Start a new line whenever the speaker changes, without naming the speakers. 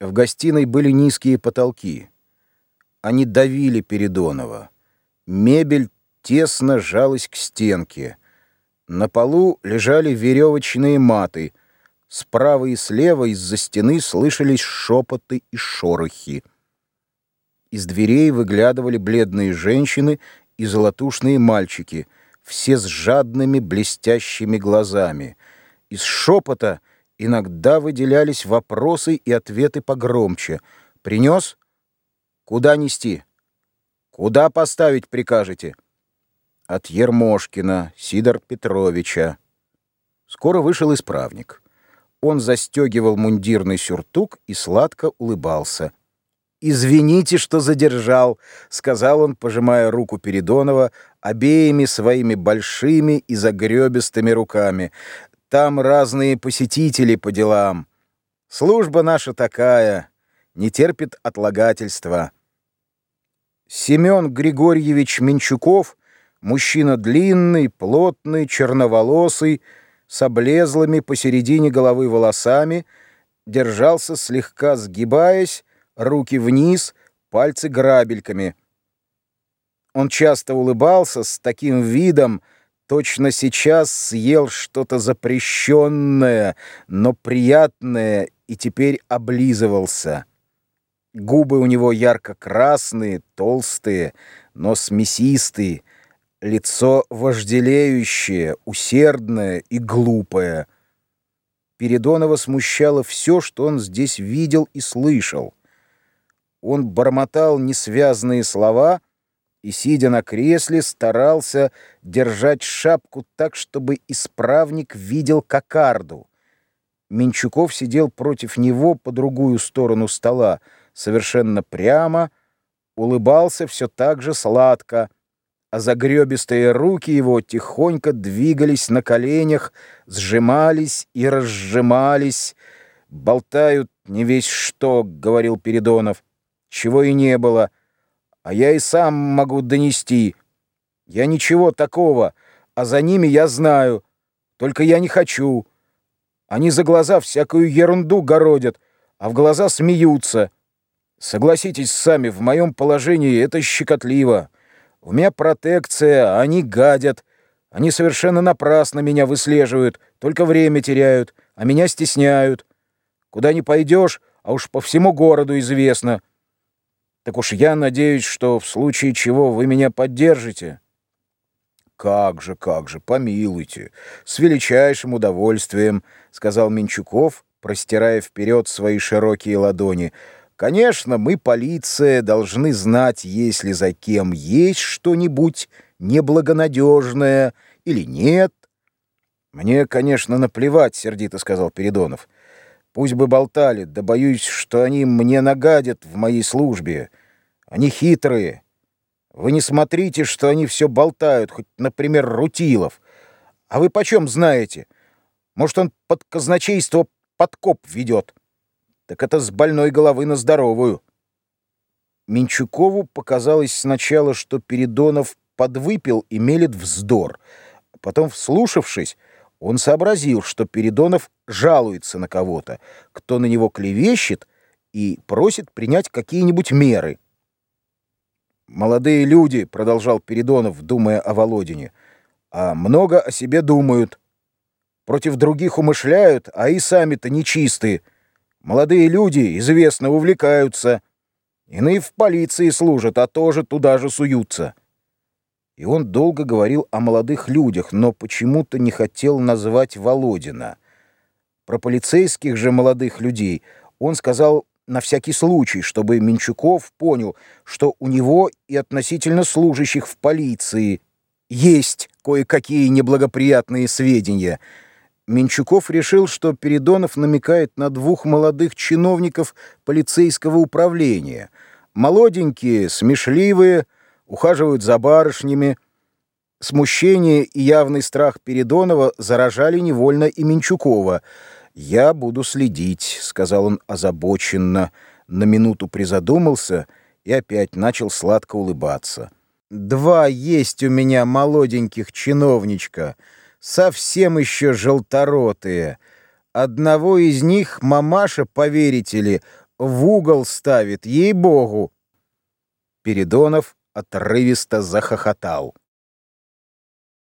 В гостиной были низкие потолки. Они давили Передонова. Мебель тесно жалась к стенке. На полу лежали веревочные маты. Справа и слева из-за стены слышались шепоты и шорохи. Из дверей выглядывали бледные женщины и золотушные мальчики, все с жадными блестящими глазами. Из шепота — Иногда выделялись вопросы и ответы погромче. «Принес? Куда нести? Куда поставить прикажете?» От Ермошкина Сидор Петровича. Скоро вышел исправник. Он застегивал мундирный сюртук и сладко улыбался. «Извините, что задержал», — сказал он, пожимая руку Передонова обеими своими большими и загребистыми руками. Там разные посетители по делам. Служба наша такая, не терпит отлагательства. Семен Григорьевич Менчуков, мужчина длинный, плотный, черноволосый, с облезлыми посередине головы волосами, держался слегка сгибаясь, руки вниз, пальцы грабельками. Он часто улыбался с таким видом, точно сейчас съел что-то запрещенное, но приятное, и теперь облизывался. Губы у него ярко-красные, толстые, нос мясистый, лицо вожделеющее, усердное и глупое. Передонова смущало все, что он здесь видел и слышал. Он бормотал несвязные слова — и, сидя на кресле, старался держать шапку так, чтобы исправник видел кокарду. Менчуков сидел против него по другую сторону стола, совершенно прямо, улыбался все так же сладко, а загребистые руки его тихонько двигались на коленях, сжимались и разжимались. «Болтают не весь что», — говорил Передонов, — «чего и не было» а я и сам могу донести. Я ничего такого, а за ними я знаю. Только я не хочу. Они за глаза всякую ерунду городят, а в глаза смеются. Согласитесь сами, в моем положении это щекотливо. У меня протекция, а они гадят. Они совершенно напрасно меня выслеживают, только время теряют, а меня стесняют. Куда не пойдешь, а уж по всему городу известно — так уж я надеюсь, что в случае чего вы меня поддержите. Как же, как же, помилуйте, с величайшим удовольствием, сказал Минчуков, простирая вперед свои широкие ладони. Конечно, мы, полиция, должны знать, если за кем есть что-нибудь неблагонадежное или нет. Мне, конечно, наплевать, сердито сказал Передонов. Пусть бы болтали, да боюсь, что они мне нагадят в моей службе. Они хитрые. Вы не смотрите, что они все болтают, хоть, например, Рутилов. А вы почем знаете? Может, он под казначейство подкоп ведет? Так это с больной головы на здоровую. Минчукову показалось сначала, что Передонов подвыпил и мелет вздор. Потом, вслушавшись, он сообразил, что Передонов жалуется на кого-то, кто на него клевещет и просит принять какие-нибудь меры. «Молодые люди», — продолжал Передонов, думая о Володине, «а много о себе думают. Против других умышляют, а и сами-то нечистые. Молодые люди, известно, увлекаются. Иные в полиции служат, а тоже туда же суются». И он долго говорил о молодых людях, но почему-то не хотел назвать Володина. Про полицейских же молодых людей он сказал на всякий случай, чтобы Менчуков понял, что у него и относительно служащих в полиции есть кое-какие неблагоприятные сведения. Менчуков решил, что Передонов намекает на двух молодых чиновников полицейского управления. Молоденькие, смешливые, ухаживают за барышнями. Смущение и явный страх Передонова заражали невольно и Менчукова. «Я буду следить», — сказал он озабоченно, на минуту призадумался и опять начал сладко улыбаться. «Два есть у меня молоденьких чиновничка, совсем еще желторотые. Одного из них мамаша, поверите ли, в угол ставит, ей-богу!» Передонов отрывисто захохотал.